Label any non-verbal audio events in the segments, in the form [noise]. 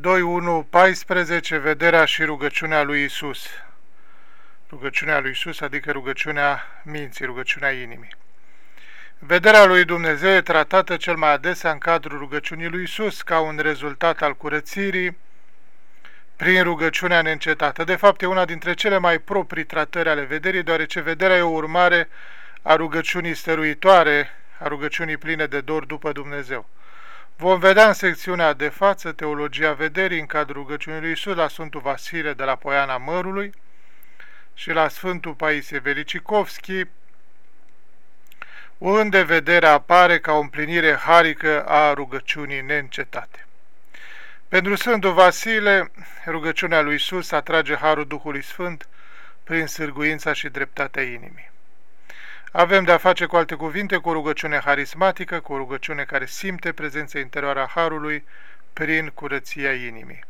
2.1.14 Vederea și rugăciunea lui Isus. Rugăciunea lui Isus, adică rugăciunea minții, rugăciunea inimii. Vederea lui Dumnezeu e tratată cel mai adesea în cadrul rugăciunii lui Isus, ca un rezultat al curățirii, prin rugăciunea neîncetată. De fapt, e una dintre cele mai proprii tratări ale vederii, deoarece vederea e o urmare a rugăciunii stăruitoare, a rugăciunii pline de dor după Dumnezeu. Vom vedea în secțiunea de față Teologia Vederii în cadrul rugăciunii lui Isus la Sfântul Vasile de la Poiana Mărului și la Sfântul Paisie Velicicovski, unde vederea apare ca o împlinire harică a rugăciunii neîncetate. Pentru Sfântul Vasile, rugăciunea lui Isus atrage harul Duhului Sfânt prin sârguința și dreptatea inimii. Avem de-a face cu alte cuvinte cu o rugăciune harismatică, cu o rugăciune care simte prezența interioară a Harului prin curăția inimii.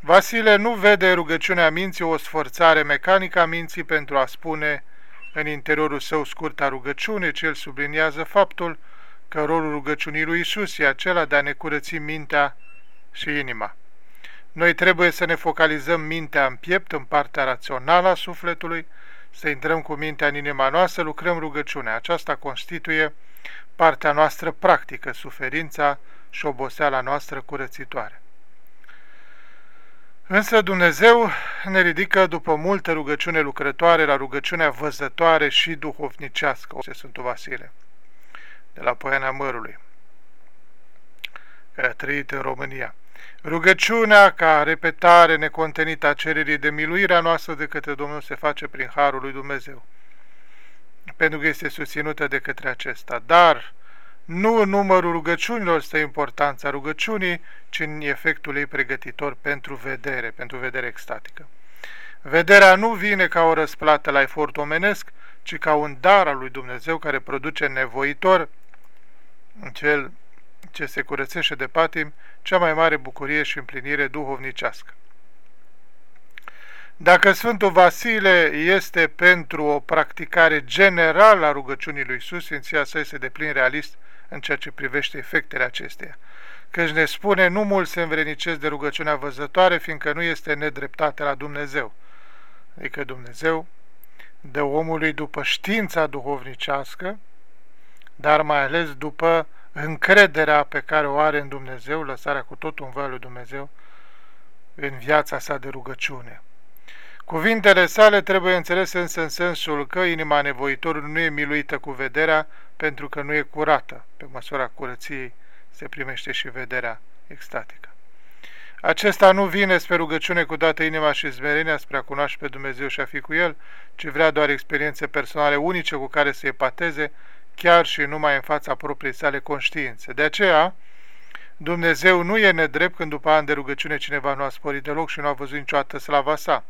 Vasile nu vede rugăciunea minții o sforțare mecanică a minții pentru a spune în interiorul său scurt a rugăciune, ci el subliniază faptul că rolul rugăciunii lui Isus e acela de a ne curăți mintea și inima. Noi trebuie să ne focalizăm mintea în piept, în partea rațională a sufletului, să intrăm cu mintea în inima noastră, lucrăm rugăciunea. Aceasta constituie partea noastră practică, suferința și oboseala noastră curățitoare. Însă Dumnezeu ne ridică după multă rugăciune lucrătoare la rugăciunea văzătoare și duhovnicească, o Sfântul Vasile, de la Poiana Mărului, care a trăit în România. Rugăciunea ca repetare necontenită a cererii de miluirea noastră de către Domnul se face prin Harul lui Dumnezeu, pentru că este susținută de către acesta. Dar nu în numărul rugăciunilor stă importanța rugăciunii, ci în efectul ei pregătitor pentru vedere, pentru vedere extatică. Vederea nu vine ca o răsplată la efort omenesc, ci ca un dar al lui Dumnezeu care produce nevoitor în cel ce se curățește de patim, cea mai mare bucurie și împlinire duhovnicească. Dacă Sfântul Vasile este pentru o practicare generală a rugăciunii lui Iisus, Sfinția sa este de plin realist în ceea ce privește efectele acesteia. Căci ne spune, nu mult se învrenicesc de rugăciunea văzătoare, fiindcă nu este nedreptate la Dumnezeu. Adică Dumnezeu dă omului după știința duhovnicească, dar mai ales după încrederea pe care o are în Dumnezeu, lăsarea cu totul în voia lui Dumnezeu, în viața sa de rugăciune. Cuvintele sale trebuie înțelese însă în sensul că inima nevoitorului nu e miluită cu vederea pentru că nu e curată. Pe măsura curăției se primește și vederea extatică. Acesta nu vine spre rugăciune cu toată inima și smerenia spre a cunoaște pe Dumnezeu și a fi cu El, ci vrea doar experiențe personale unice cu care să epateze chiar și numai în fața propriei sale conștiințe. De aceea, Dumnezeu nu e nedrept când după ani de rugăciune cineva nu a sporit deloc și nu a văzut niciodată slava sa.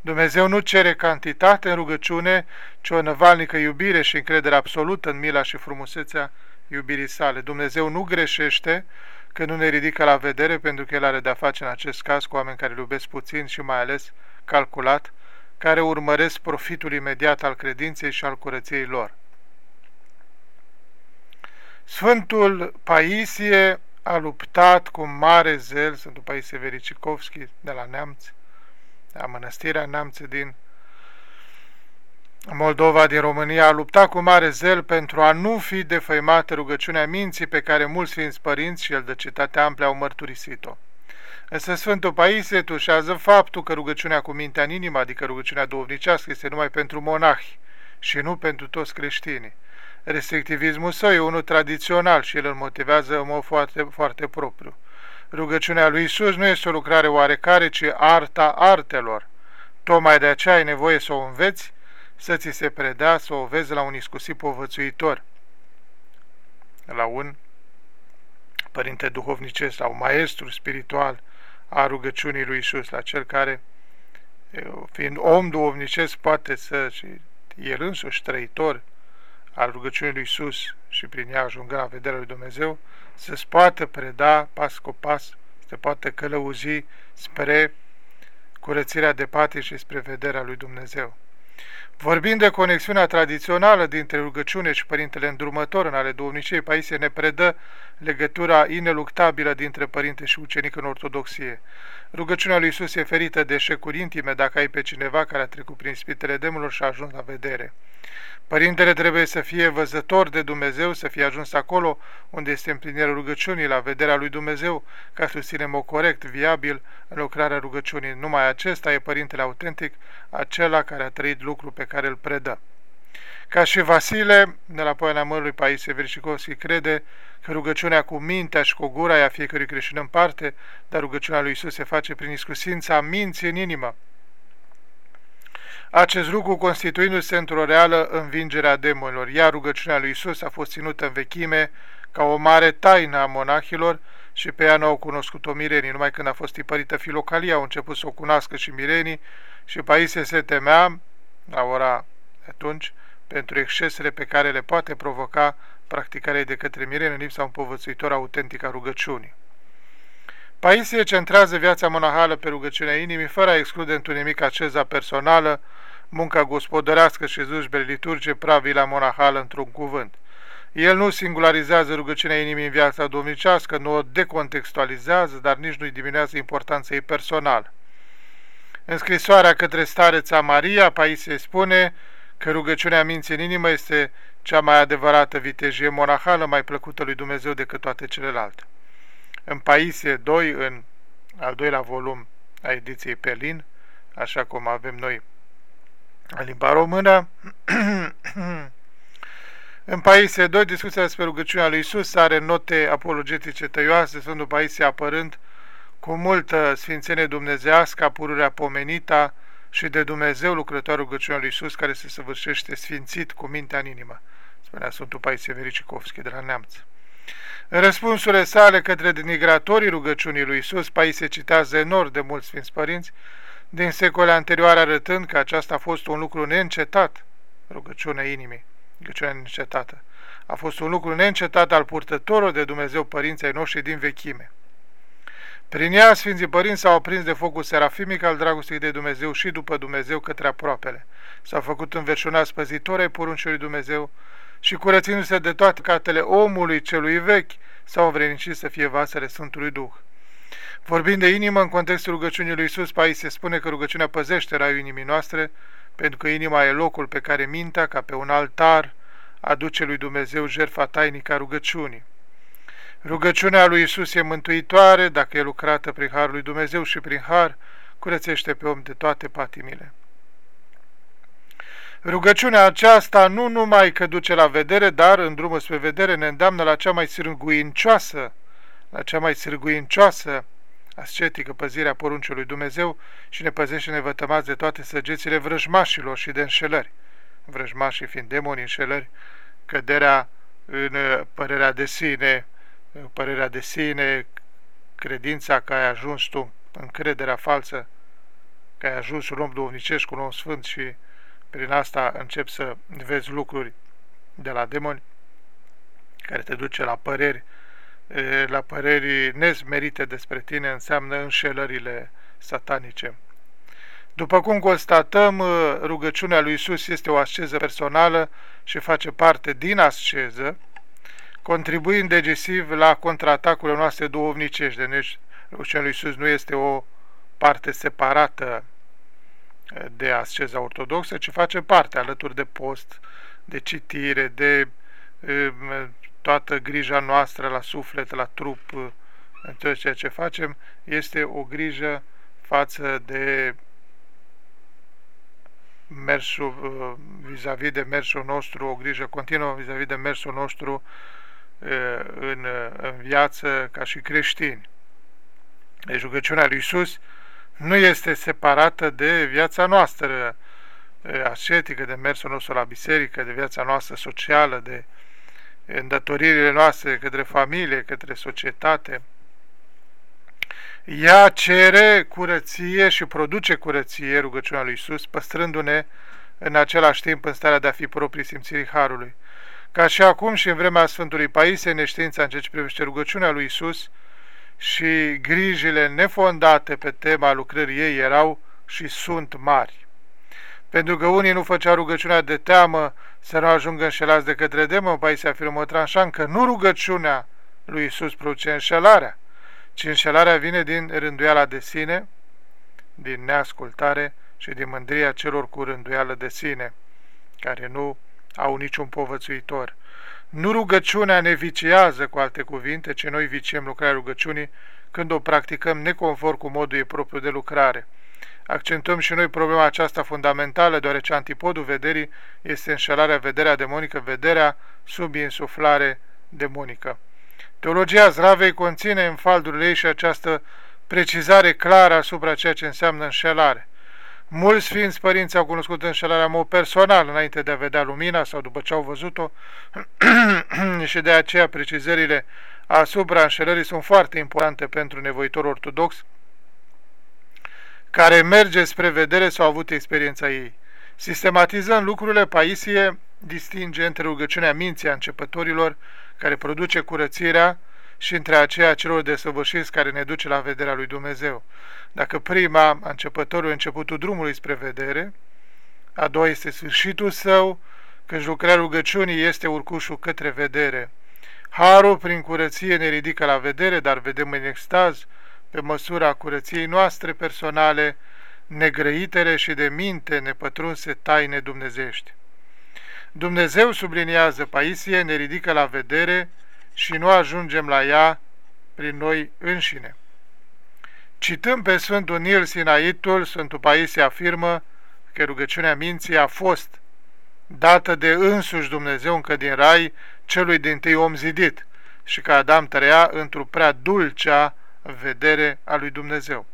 Dumnezeu nu cere cantitate în rugăciune, ci o năvalnică iubire și încredere absolută în mila și frumusețea iubirii sale. Dumnezeu nu greșește când nu ne ridică la vedere, pentru că El are de-a face în acest caz cu oameni care îl iubesc puțin și mai ales calculat, care urmăresc profitul imediat al credinței și al curăției lor. Sfântul Paisie a luptat cu mare zel, Sfântul Paisie Vericicovski de la Neamț, de la Mănăstirea Neamț din Moldova din România, a luptat cu mare zel pentru a nu fi defăimată rugăciunea minții pe care mulți Sfinți Părinți și el de citate ample au mărturisit-o. Însă Sfântul Paisie tușează faptul că rugăciunea cu mintea în inimă, adică rugăciunea duhovnicească, este numai pentru monahi și nu pentru toți creștinii restrictivismul său e unul tradițional și el îl motivează în mod foarte, foarte propriu. Rugăciunea lui Isus nu este o lucrare oarecare, ci arta artelor. Tocmai de aceea ai nevoie să o înveți, să ți se predea, să o vezi la un iscusit povățuitor, la un părinte duhovnicesc, la un maestru spiritual a rugăciunii lui Isus, la cel care, fiind om duhovnicesc, poate să, și el însuși trăitor, al rugăciunii lui Iisus și prin ea ajungând la vederea lui Dumnezeu, să-ți poată preda pas cu pas, să poată călăuzi spre curățirea de pate și spre vederea lui Dumnezeu. Vorbind de conexiunea tradițională dintre rugăciune și Părintele Îndrumător în ale Duhovniciei, Paisie ne predă legătura ineluctabilă dintre părinte și ucenic în ortodoxie. Rugăciunea lui Isus e ferită de eșecuri intime dacă ai pe cineva care a trecut prin spitele demonilor și a ajuns la vedere. Părintele trebuie să fie văzător de Dumnezeu, să fie ajuns acolo unde este împlinirea rugăciunii, la vederea lui Dumnezeu, ca să susținem-o corect, viabil în lucrarea rugăciunii. Numai acesta e Părintele autentic, acela care a trăit lucru pe care îl predă. Ca și Vasile, de la poena mărului Paisie Verșicovski, crede că rugăciunea cu mintea și cu gura e a fiecărui creștin în parte, dar rugăciunea lui Isus se face prin iscusința minții în inimă. Acest lucru constituindu-se într-o reală învingere a demonilor, iar rugăciunea lui Isus a fost ținută în vechime ca o mare taină a monahilor și pe ea nu au cunoscut-o mirenii. Numai când a fost tipărită filocalia au început să o cunoască și mirenii și Paisie se temea, la ora atunci, pentru excesele pe care le poate provoca practicarea de către mireni în lipsa un povățuitor autentic a rugăciunii. Paisie centrează viața monahală pe rugăciunea inimii, fără a exclude într-un nimic aceza personală, munca gospodărească și zujbele liturge pravila monahală într-un cuvânt. El nu singularizează rugăciunea inimii în viața domnicească, nu o decontextualizează, dar nici nu-i diminuează importanța ei personală. În scrisoarea către stareța Maria, Paisie spune că rugăciunea minții în inimă este cea mai adevărată vitejie monahală, mai plăcută lui Dumnezeu decât toate celelalte. În Paisie 2, în al doilea volum a ediției Pelin, așa cum avem noi în limba română, [clears throat] în Paisie 2, discuția despre rugăciunea lui Isus are note apologetice tăioase, Sfântul Paisie apărând cu multă sfințenie dumnezească, pururea pomenita, și de Dumnezeu lucrătorul rugăciunea lui Iisus care se săvârșește sfințit cu mintea în inimă, spunea Sfântul Paisie Vericicovski de la Neamț. În răspunsurile sale către denigratorii rugăciunii lui Iisus, Paisie citează enorm de mulți Sfinți Părinți, din secole anterioare arătând că aceasta a fost un lucru neîncetat, rugăciunea inimii, rugăciunea neîncetată, a fost un lucru neîncetat al purtătorului de Dumnezeu părinții noștri din vechime. Prin ea, Sfinții Părinți s-au aprins de focul serafimic al dragostei de Dumnezeu și după Dumnezeu către aproapele. S-au făcut înverșunați păzitori ai poruncii lui Dumnezeu și curățindu-se de toate catele omului celui vechi, s-au învrednicit să fie vasele Sfântului Duh. Vorbind de inimă, în contextul rugăciunii lui Iisus, Pai se spune că rugăciunea păzește raiul inimii noastre, pentru că inima e locul pe care mintea, ca pe un altar, aduce lui Dumnezeu jertfa tainică a rugăciunii. Rugăciunea lui Isus e mântuitoare dacă e lucrată prin Harul lui Dumnezeu și prin Har curățește pe om de toate patimile. Rugăciunea aceasta nu numai că duce la vedere, dar în drumul spre vedere ne îndeamnă la cea mai sârguincioasă, la cea mai sârguincioasă ascetică păzirea porunciului Dumnezeu și ne păzește nevătămați de toate săgețile vrăjmașilor și de înșelări. Vrăjmașii fiind demoni înșelări, căderea în părerea de sine, părerea de sine, credința că ai ajuns tu, încrederea falsă că ai ajuns un om duhovnicesc, un om sfânt și prin asta începi să vezi lucruri de la demoni care te duce la păreri, la păreri nezmerite despre tine, înseamnă înșelările satanice. După cum constatăm, rugăciunea lui Isus este o asceză personală și face parte din asceză, contribuind decisiv la contraatacurile noastre duhovnicești. Deci, rugăciunea lui Iisus nu este o parte separată de asceza ortodoxă, ci face parte alături de post, de citire, de toată grija noastră la suflet, la trup, în tot ceea ce facem, este o grijă față de mersul vis-a-vis -vis de mersul nostru, o grijă continuă vis-a-vis -vis de mersul nostru în, în viață ca și creștini. Deci rugăciunea lui Iisus nu este separată de viața noastră ascetică, de mersul nostru la biserică, de viața noastră socială, de îndatoririle noastre către familie, către societate. Ea cere curăție și produce curăție rugăciunea lui Iisus, păstrându-ne în același timp în starea de a fi proprii simțirii Harului. Ca și acum și în vremea Sfântului Paisie, neștiința în ceea ce privește rugăciunea lui Isus și grijile nefondate pe tema lucrării ei erau și sunt mari. Pentru că unii nu făceau rugăciunea de teamă să nu ajungă înșelați de către demon, Paisie afirmă tranșan că nu rugăciunea lui Isus produce înșelarea, ci înșelarea vine din rânduiala de sine, din neascultare și din mândria celor cu rânduială de sine, care nu au niciun povățuitor. Nu rugăciunea ne viciază, cu alte cuvinte, ci noi viciem lucrarea rugăciunii când o practicăm neconform cu modul ei propriu de lucrare. Accentuăm și noi problema aceasta fundamentală, deoarece antipodul vederii este înșelarea, vederea demonică, vederea sub insuflare demonică. Teologia Zravei conține în faldurile ei și această precizare clară asupra ceea ce înseamnă înșelare. Mulți Sfinți Părinți au cunoscut înșelarea în mod personal înainte de a vedea lumina sau după ce au văzut-o [clears throat] și de aceea precizările asupra înșelării sunt foarte importante pentru nevoitor ortodox care merge spre vedere sau a avut experiența ei. Sistematizând lucrurile, Paisie distinge între rugăciunea minții a începătorilor, care produce curățirea, și între aceea celor desăvârșiți care ne duce la vederea lui Dumnezeu. Dacă prima, a începătorului, începutul drumului spre vedere, a doua este sfârșitul său, când lucrarea rugăciunii este urcușul către vedere. Harul prin curăție ne ridică la vedere, dar vedem în extaz, pe măsura curăției noastre personale, negrăitele și de minte nepătrunse taine dumnezești. Dumnezeu, subliniază Paisie, ne ridică la vedere și nu ajungem la ea prin noi înșine. Citând pe Sfântul Nil Sinaitul, Sfântul Paisie afirmă că rugăciunea minții a fost dată de însuși Dumnezeu încă din rai celui din tâi om zidit și că Adam trăia într-o prea dulcea vedere a lui Dumnezeu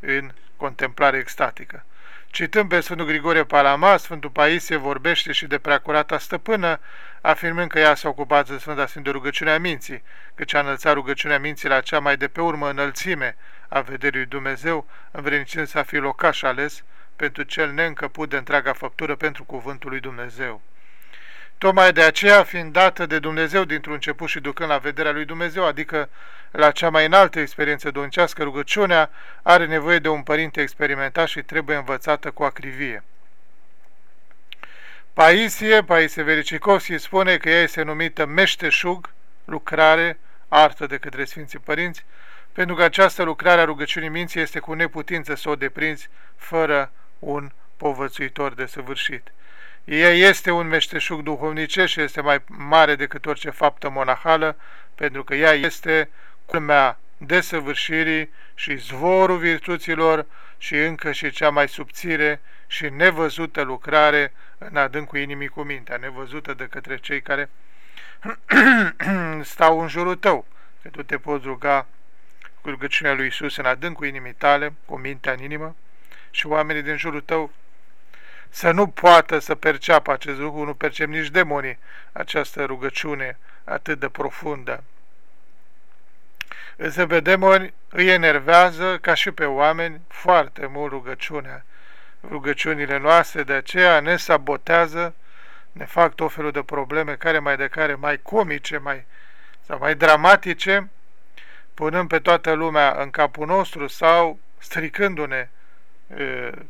în contemplare extatică. Citând pe Sfântul Grigorie Palama, Sfântul Paisie vorbește și de preacurata stăpână, afirmând că ea s-a ocupat de Sfânta Sfânt de rugăciunea minții, căci a înălțat rugăciunea minții la cea mai de pe urmă înălțime a vederii lui Dumnezeu, învrednicând să fie locaș ales pentru cel neîncăput de întreaga făptură pentru cuvântul lui Dumnezeu. Tocmai de aceea, fiind dată de Dumnezeu dintr-un început și ducând la vederea lui Dumnezeu, adică la cea mai înaltă experiență domnicească, rugăciunea are nevoie de un părinte experimentat și trebuie învățată cu acrivie. Paisie, Paisie Vericicovski, spune că ea este numită meșteșug, lucrare, artă de către Sfinții Părinți, pentru că această lucrare a rugăciunii minții este cu neputință să o deprinzi fără un povățuitor de săvârșit. Ea este un meșteșug duhovnicesc și este mai mare decât orice faptă monahală, pentru că ea este culmea desăvârșirii și zvorul virtuților și încă și cea mai subțire și nevăzută lucrare în adâncul inimii cu mintea, nevăzută de către cei care [clears throat] stau în jurul tău, că tu te poți ruga cu rugăciunea lui Isus în adâncul inimii tale, cu mintea în inimă, și oamenii din jurul tău să nu poată să perceapă acest lucru, nu percep nici demonii această rugăciune atât de profundă. Însă pe demoni îi enervează, ca și pe oameni, foarte mult rugăciunea. Rugăciunile noastre de aceea ne sabotează, ne fac tot felul de probleme, care mai de care mai comice, mai, sau mai dramatice, punând pe toată lumea în capul nostru sau stricându-ne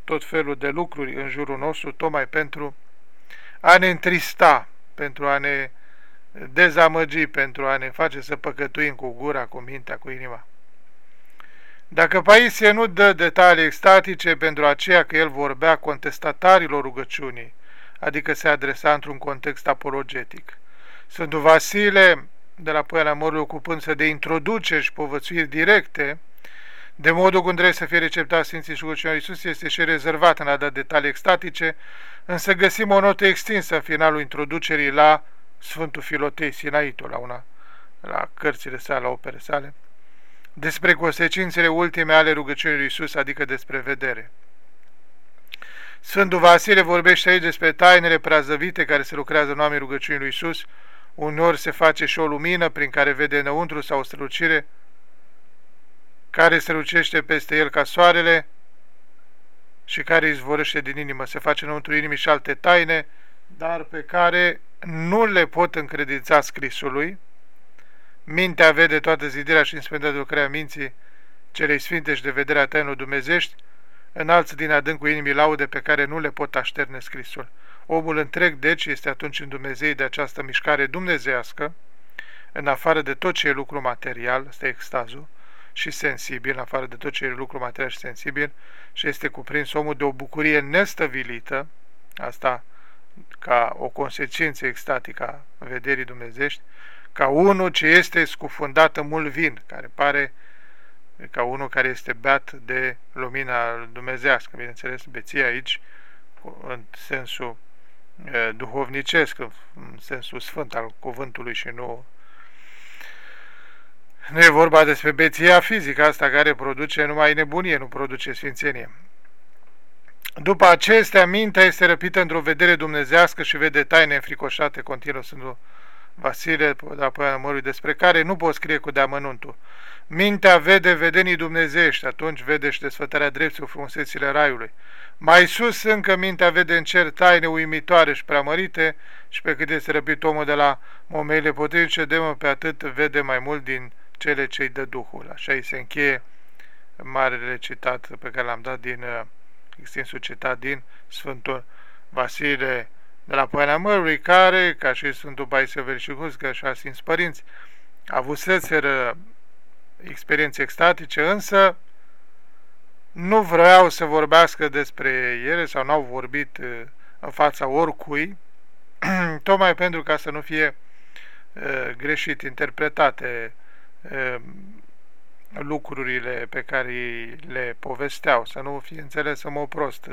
tot felul de lucruri în jurul nostru, tocmai pentru a ne întrista, pentru a ne dezamăgi, pentru a ne face să păcătuim cu gura, cu mintea, cu inima. Dacă Paisie nu dă detalii extatice pentru aceea că el vorbea contestatarilor rugăciunii, adică se adresa într-un context apologetic. Sfântul Vasile, de la Poiana Morului, ocupându-se de introduceri și povățuiri directe, de modul cum trebuie să fie receptat Sfinții și rugăciunea Iisus este și rezervat în a da detalii extatice, însă găsim o notă extinsă în finalul introducerii la Sfântul Filotei Sinaitul, la, una, la cărțile sale, la opere sale, despre consecințele ultime ale rugăciunii lui Iisus, adică despre vedere. Sfântul Vasile vorbește aici despre tainele preazăvite care se lucrează în oamenii rugăciunii lui Iisus, uneori se face și o lumină prin care vede înăuntru sau o strălucire, care se lucește peste el ca soarele și care izvorăște din inimă. Se face înăuntru inimii și alte taine, dar pe care nu le pot încredința scrisului. Mintea vede toată zidirea și însplendat de lucrarea minții celei sfinte și de vederea tainului dumnezești, înalți din adâncul inimii laude pe care nu le pot așterne scrisul. Omul întreg, deci, este atunci în Dumnezei de această mișcare dumnezească, în afară de tot ce e lucru material, este extazul, și sensibil, în afară de tot ce e lucru material și sensibil, și este cuprins omul de o bucurie nestăvilită, asta ca o consecință extatică a vederii dumnezești, ca unul ce este scufundat în mult vin, care pare ca unul care este beat de lumina dumnezească. Bineînțeles, beția aici, în sensul duhovnicesc, în sensul sfânt al cuvântului și nu nu e vorba despre beția fizică asta care produce numai nebunie, nu produce sfințenie. După acestea, mintea este răpită într-o vedere dumnezească și vede taine înfricoșate, continuă Sfântul Vasile, apoi numărului, despre care nu pot scrie cu deamănuntul. Mintea vede vedenii dumnezeiești, atunci vede și desfătarea dreptului frumusețile raiului. Mai sus încă mintea vede în cer taine uimitoare și preamărite și pe cât este răpit omul de la momeile potrivice, de pe atât vede mai mult din cele ce-i dă Duhul. Așa îi se încheie marele citat pe care l-am dat din uh, extinsul citat din Sfântul Vasile de la Poiana Mărului, care, ca și Sfântul Baisever și Huscă și Sfinț Părinți, avuseseră experiențe extatice, însă nu vreau să vorbească despre ele sau n-au vorbit uh, în fața oricui, [clears throat] tocmai pentru ca să nu fie uh, greșit interpretate uh, lucrurile pe care le povesteau, să nu fie înțeles în mod prost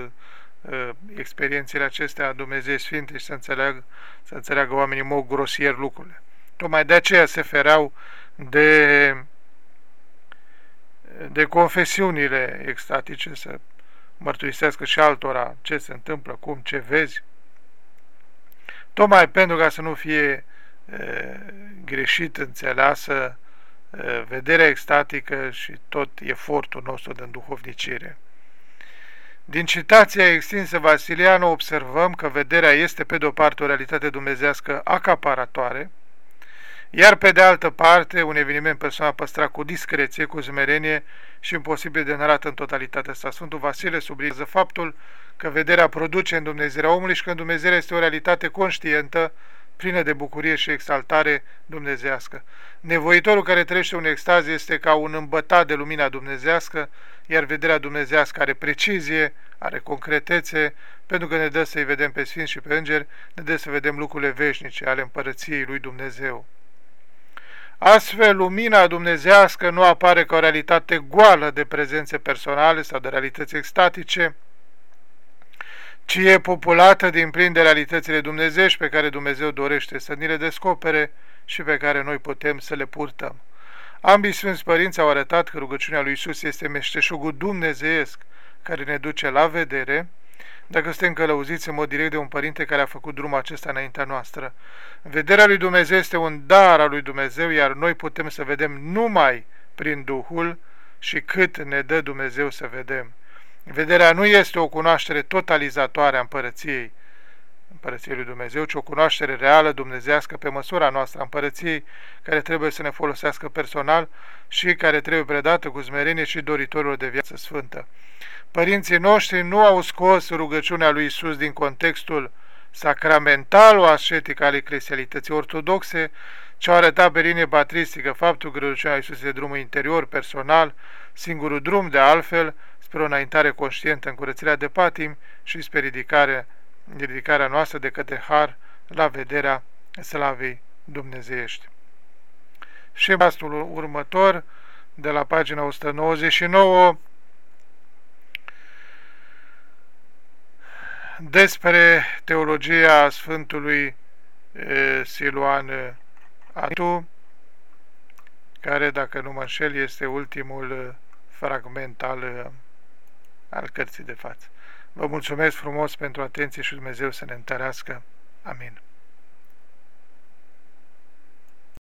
experiențele acestea Dumnezeu Sfinte și să înțeleagă, să înțeleagă oamenii în mod grosier lucrurile. Tocmai de aceea se fereau de de confesiunile extatice, să mărturisească și altora ce se întâmplă, cum, ce vezi, tocmai pentru ca să nu fie e, greșit înțeleasă e, vederea extatică și tot efortul nostru de înduhovnicire. Din citația extinsă Vasilianu observăm că vederea este pe de-o parte o realitate dumnezească acaparatoare, iar pe de altă parte, un eveniment personal păstrat cu discreție, cu zmerenie și imposibil de înărat în totalitatea sa. Sfântul Vasile sublinează faptul că vederea produce în Dumnezeirea omului și că în Dumnezeirea este o realitate conștientă, plină de bucurie și exaltare dumnezească. Nevoitorul care trăiește un extaz este ca un îmbătat de lumina dumnezească, iar vederea dumnezească are precizie, are concretețe, pentru că ne dă să-i vedem pe sfinți și pe îngeri, ne dă să vedem lucrurile veșnice ale împărăției lui Dumnezeu. Astfel, lumina dumnezească nu apare ca o realitate goală de prezențe personale sau de realități extatice, ci e populată din plin de realitățile dumnezești pe care Dumnezeu dorește să ni le descopere și pe care noi putem să le purtăm. Ambii Sfinți Părinți au arătat că rugăciunea lui Isus este meșteșugul dumnezeiesc care ne duce la vedere, dacă suntem călăuziți în mod direct de un părinte care a făcut drumul acesta înaintea noastră. Vederea lui Dumnezeu este un dar al lui Dumnezeu, iar noi putem să vedem numai prin Duhul și cât ne dă Dumnezeu să vedem. Vederea nu este o cunoaștere totalizatoare a împărăției, împărăției lui Dumnezeu, ci o cunoaștere reală, dumnezească, pe măsura noastră a împărăției, care trebuie să ne folosească personal și care trebuie predată cu smerenie și doritorilor de viață sfântă. Părinții noștri nu au scos rugăciunea lui Isus din contextul sacramental o ascetic al eclesialității ortodoxe, ce au arătat pe linie patristică faptul că rugăciunea lui Isus este drumul interior, personal, singurul drum de altfel spre o înaintare conștientă în curățirea de patim și spre ridicarea, ridicarea noastră de către har la vederea slavei dumnezeiești. Și pastul următor, de la pagina 199, despre teologia Sfântului Siluan Atu, care, dacă nu mă înșel, este ultimul fragment al, al cărții de față. Vă mulțumesc frumos pentru atenție și Dumnezeu să ne întărească. Amin.